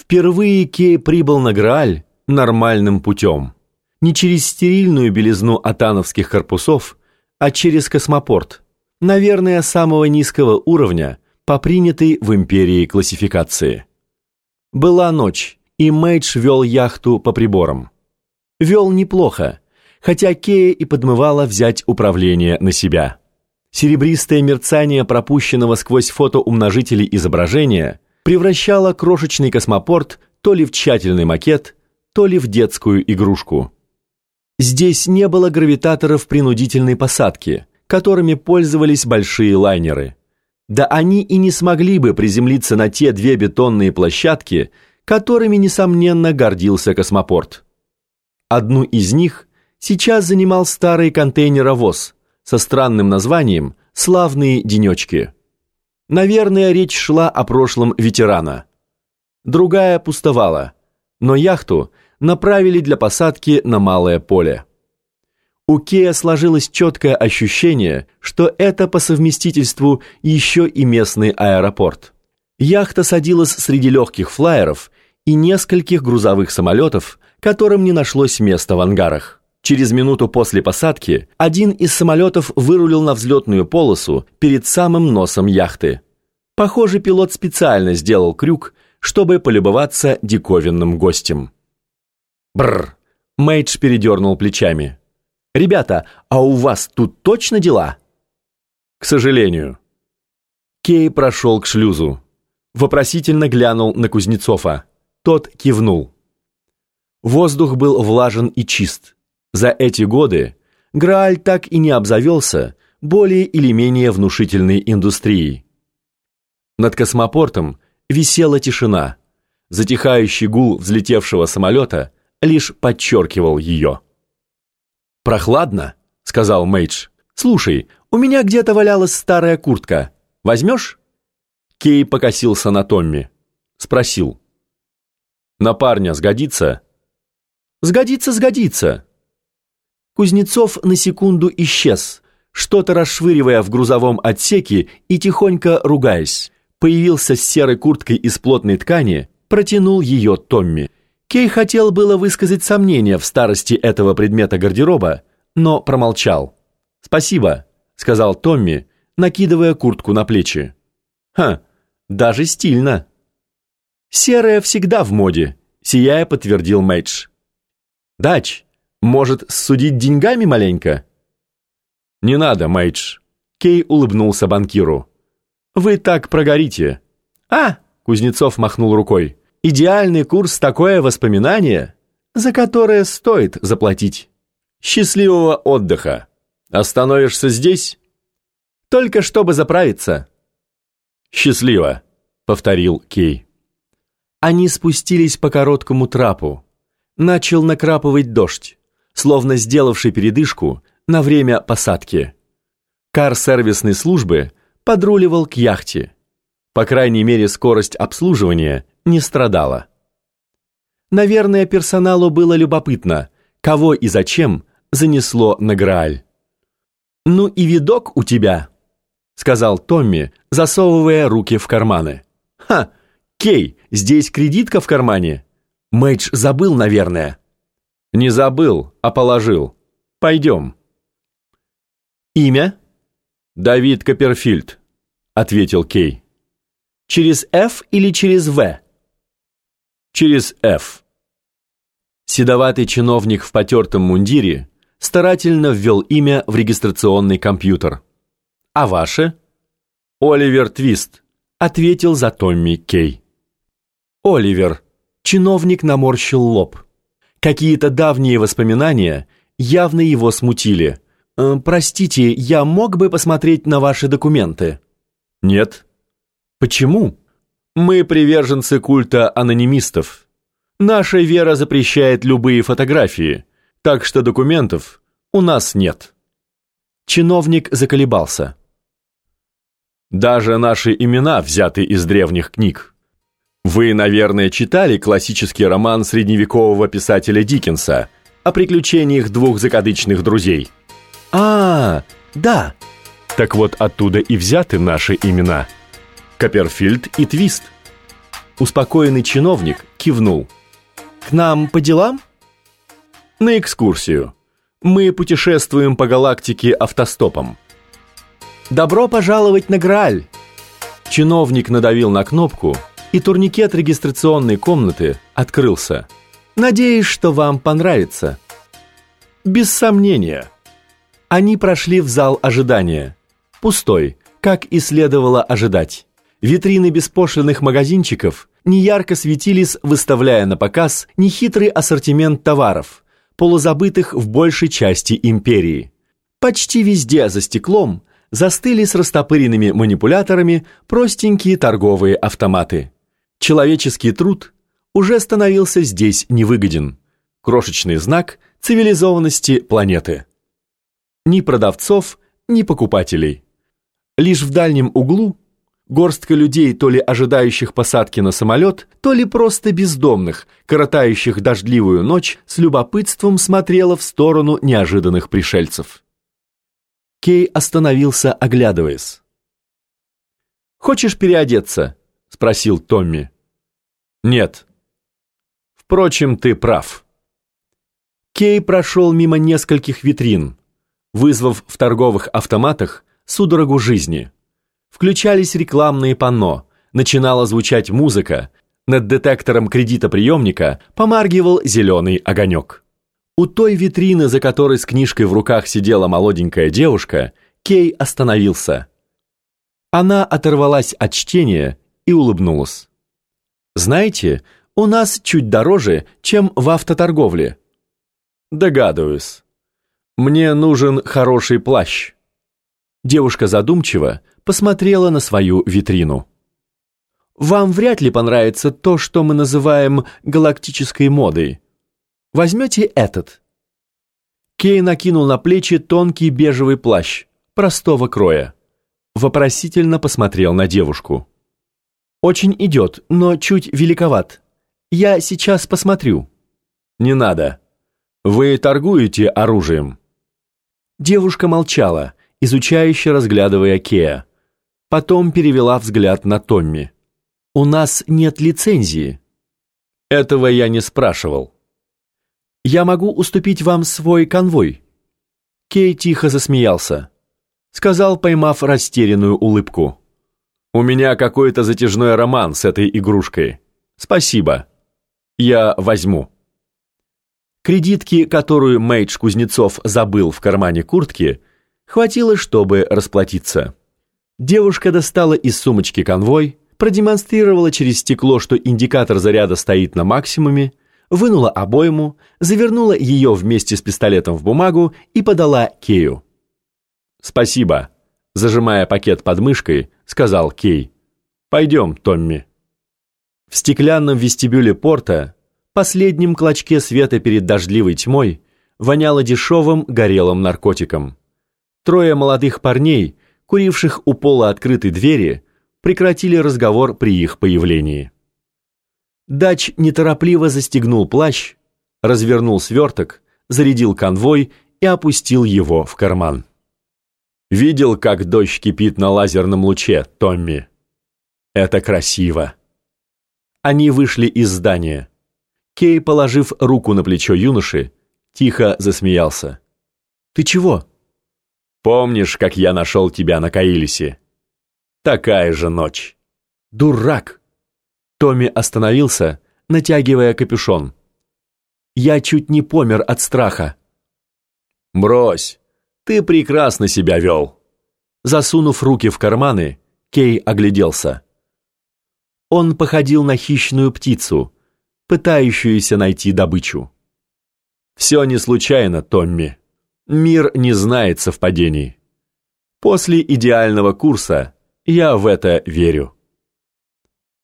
Впервые Кей прибыл на Грааль нормальным путем. Не через стерильную белизну атановских корпусов, а через космопорт. Наверное, самого низкого уровня по принятой в империи классификации. Была ночь, и Мэйдж вел яхту по приборам. Вел неплохо, хотя Кея и подмывала взять управление на себя. Серебристое мерцание пропущенного сквозь фотоумножители изображения превращало крошечный космопорт то ли в тщательный макет, то ли в детскую игрушку. Здесь не было гравитаторов принудительной посадки, которыми пользовались большие лайнеры. Да они и не смогли бы приземлиться на те две бетонные площадки, которыми, несомненно, гордился космопорт. Одну из них сейчас занимал старый контейнеровоз со странным названием «Славные денечки». Наверное, речь шла о прошлом ветерана. Другая пустовала, но яхту направили для посадки на малое поле. У Кея сложилось четкое ощущение, что это по совместительству еще и местный аэропорт. Яхта садилась среди легких флайеров и нескольких грузовых самолетов, которым не нашлось места в ангарах. Через минуту после посадки один из самолетов вырулил на взлетную полосу перед самым носом яхты. Похоже, пилот специально сделал крюк, чтобы полюбоваться диковинным гостем. Бррр! Мейдж передернул плечами. «Ребята, а у вас тут точно дела?» «К сожалению». Кей прошел к шлюзу. Вопросительно глянул на Кузнецова. Тот кивнул. Воздух был влажен и чист. За эти годы Грааль так и не обзавелся более или менее внушительной индустрией. Над космопортом висела тишина. Затихающий гул взлетевшего самолета лишь подчеркивал ее. «Прохладно», — сказал Мейдж. «Слушай, у меня где-то валялась старая куртка. Возьмешь?» Кей покосился на Томми. Спросил. «На парня сгодится?» «Сгодится, сгодится», Кузнецов на секунду исчез, что-то расшвыривая в грузовом отсеке и тихонько ругаясь. Появился с серой курткой из плотной ткани, протянул ее Томми. Кей хотел было высказать сомнения в старости этого предмета гардероба, но промолчал. «Спасибо», — сказал Томми, накидывая куртку на плечи. «Ха, даже стильно». «Серая всегда в моде», — сияя подтвердил Мэйдж. «Дач, может, судить деньгами маленько?» «Не надо, Мэйдж», — Кей улыбнулся банкиру. «Вы так прогорите». «А!» — Кузнецов махнул рукой. «Идеальный курс — такое воспоминание, за которое стоит заплатить. Счастливого отдыха. Остановишься здесь?» «Только чтобы заправиться». «Счастливо», — повторил Кей. Они спустились по короткому трапу. Начал накрапывать дождь словно сделавший передышку на время посадки. Кар сервисной службы подруливал к яхте. По крайней мере, скорость обслуживания не страдала. Наверное, персоналу было любопытно, кого и зачем занесло на Грааль. «Ну и видок у тебя», — сказал Томми, засовывая руки в карманы. «Ха! Кей, здесь кредитка в кармане?» Мэйдж забыл, наверное. Не забыл, а положил. Пойдем. Имя? Давид Копперфильд, ответил Кей. Через F или через В? Через F. Седоватый чиновник в потертом мундире старательно ввел имя в регистрационный компьютер. А ваше? Оливер Твист, ответил за Томми Кей. Оливер. Чиновник наморщил лоб. Какие-то давние воспоминания явно его смутили. «Э, «Простите, я мог бы посмотреть на ваши документы?» «Нет». «Почему?» «Мы приверженцы культа анонимистов. Наша вера запрещает любые фотографии, так что документов у нас нет». Чиновник заколебался. «Даже наши имена взяты из древних книг. Вы, наверное, читали классический роман средневекового писателя Диккенса о приключениях двух закадычных друзей. А, да. Так вот оттуда и взяты наши имена. Копперфильд и Твист. Успокоенный чиновник кивнул. «К нам по делам?» «На экскурсию. Мы путешествуем по галактике автостопом». «Добро пожаловать на Грааль!» Чиновник надавил на кнопку, и турникет регистрационной комнаты открылся. «Надеюсь, что вам понравится». «Без сомнения». Они прошли в зал ожидания. Пустой, как и следовало ожидать. Витрины беспошлиных магазинчиков неярко светились, выставляя на показ нехитрый ассортимент товаров, полузабытых в большей части империи. Почти везде за стеклом застыли с растопыренными манипуляторами простенькие торговые автоматы. Человеческий труд уже становился здесь невыгоден. Крошечный знак цивилизованности планеты. Ни продавцов, ни покупателей. Лишь в дальнем углу горстка людей, то ли ожидающих посадки на самолет, то ли просто бездомных, коротающих дождливую ночь, с любопытством смотрела в сторону неожиданных пришельцев. Кей остановился, оглядываясь. «Хочешь переодеться?» — спросил Томми. «Нет». «Впрочем, ты прав». Кей прошел мимо нескольких витрин, вызвав в торговых автоматах судорогу жизни. Включались рекламные панно, начинала звучать музыка, над детектором кредитоприемника помаргивал зеленый огонек. У той витрины, за которой с книжкой в руках сидела молоденькая девушка, Кей остановился. Она оторвалась от чтения и улыбнулась. «Знаете, у нас чуть дороже, чем в автоторговле». «Догадываюсь. Мне нужен хороший плащ». Девушка задумчиво посмотрела на свою витрину. «Вам вряд ли понравится то, что мы называем галактической модой. Возьмете этот». Кей накинул на плечи тонкий бежевый плащ, простого кроя. Вопросительно посмотрел на девушку. «Очень идет, но чуть великоват. Я сейчас посмотрю». «Не надо. Вы торгуете оружием?» Девушка молчала, изучающе разглядывая Кея. Потом перевела взгляд на Томми. «У нас нет лицензии». «Этого я не спрашивал». «Я могу уступить вам свой конвой». Кей тихо засмеялся. Сказал, поймав растерянную улыбку. «У меня какой-то затяжной роман с этой игрушкой. Спасибо. Я возьму». Кредитки, которую Мэйдж Кузнецов забыл в кармане куртки, Хватило, чтобы расплатиться. Девушка достала из сумочки конвой, продемонстрировала через стекло, что индикатор заряда стоит на максимуме, вынула обойму, завернула ее вместе с пистолетом в бумагу и подала Кею. «Спасибо», — зажимая пакет под мышкой, сказал Кей. «Пойдем, Томми». В стеклянном вестибюле порта, последнем клочке света перед дождливой тьмой, воняло дешевым горелым наркотиком. Трое молодых парней, куривших у пола открытой двери, прекратили разговор при их появлении. Дач неторопливо застегнул плащ, развернул сверток, зарядил конвой и опустил его в карман. «Видел, как дождь кипит на лазерном луче, Томми? Это красиво!» Они вышли из здания. Кей, положив руку на плечо юноши, тихо засмеялся. «Ты чего?» Помнишь, как я нашел тебя на Каилисе? Такая же ночь. Дурак! Томми остановился, натягивая капюшон. Я чуть не помер от страха. Брось, ты прекрасно себя вел. Засунув руки в карманы, Кей огляделся. Он походил на хищную птицу, пытающуюся найти добычу. Все не случайно, Томми. Мир не знает совпадений. После идеального курса я в это верю.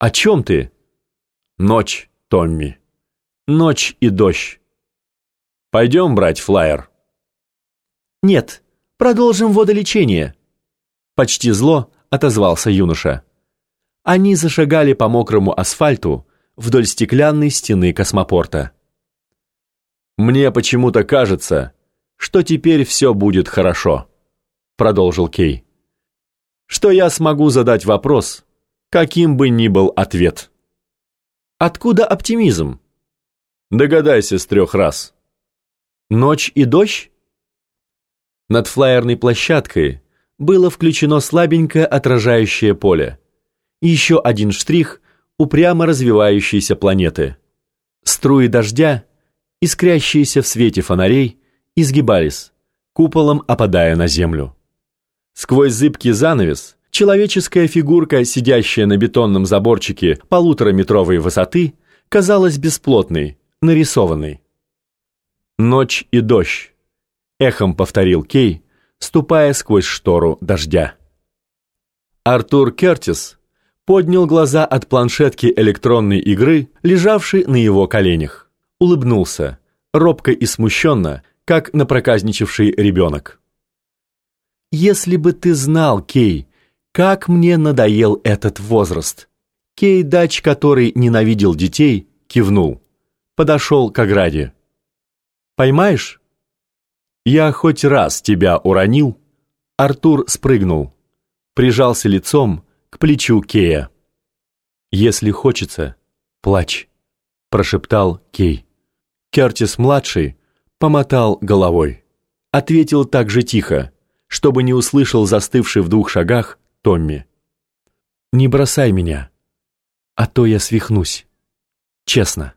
О чем ты? Ночь, Томми. Ночь и дождь. Пойдем брать флаер. Нет, продолжим водолечение. Почти зло отозвался юноша. Они зашагали по мокрому асфальту вдоль стеклянной стены космопорта. Мне почему-то кажется, что теперь все будет хорошо», — продолжил Кей. «Что я смогу задать вопрос, каким бы ни был ответ». Откуда оптимизм? Догадайся с трех раз. Ночь и дождь? Над флайерной площадкой было включено слабенькое отражающее поле. Еще один штрих упрямо развивающейся планеты. Струи дождя, искрящиеся в свете фонарей, изгибались, куполом опадая на землю. Сквозь зыбкий занавес человеческая фигурка, сидящая на бетонном заборчике полутораметровой высоты, казалась бесплотной, нарисованной. «Ночь и дождь», — эхом повторил Кей, ступая сквозь штору дождя. Артур Кертис поднял глаза от планшетки электронной игры, лежавшей на его коленях. Улыбнулся, робко и смущенно, как напроказничавший ребенок. «Если бы ты знал, Кей, как мне надоел этот возраст!» Кей Дач, который ненавидел детей, кивнул. Подошел к ограде. «Поймаешь?» «Я хоть раз тебя уронил?» Артур спрыгнул. Прижался лицом к плечу Кея. «Если хочется, плачь», — прошептал Кей. Кертис-младший помотал головой. Ответил так же тихо, чтобы не услышал застывший в двух шагах Томми. «Не бросай меня, а то я свихнусь. Честно».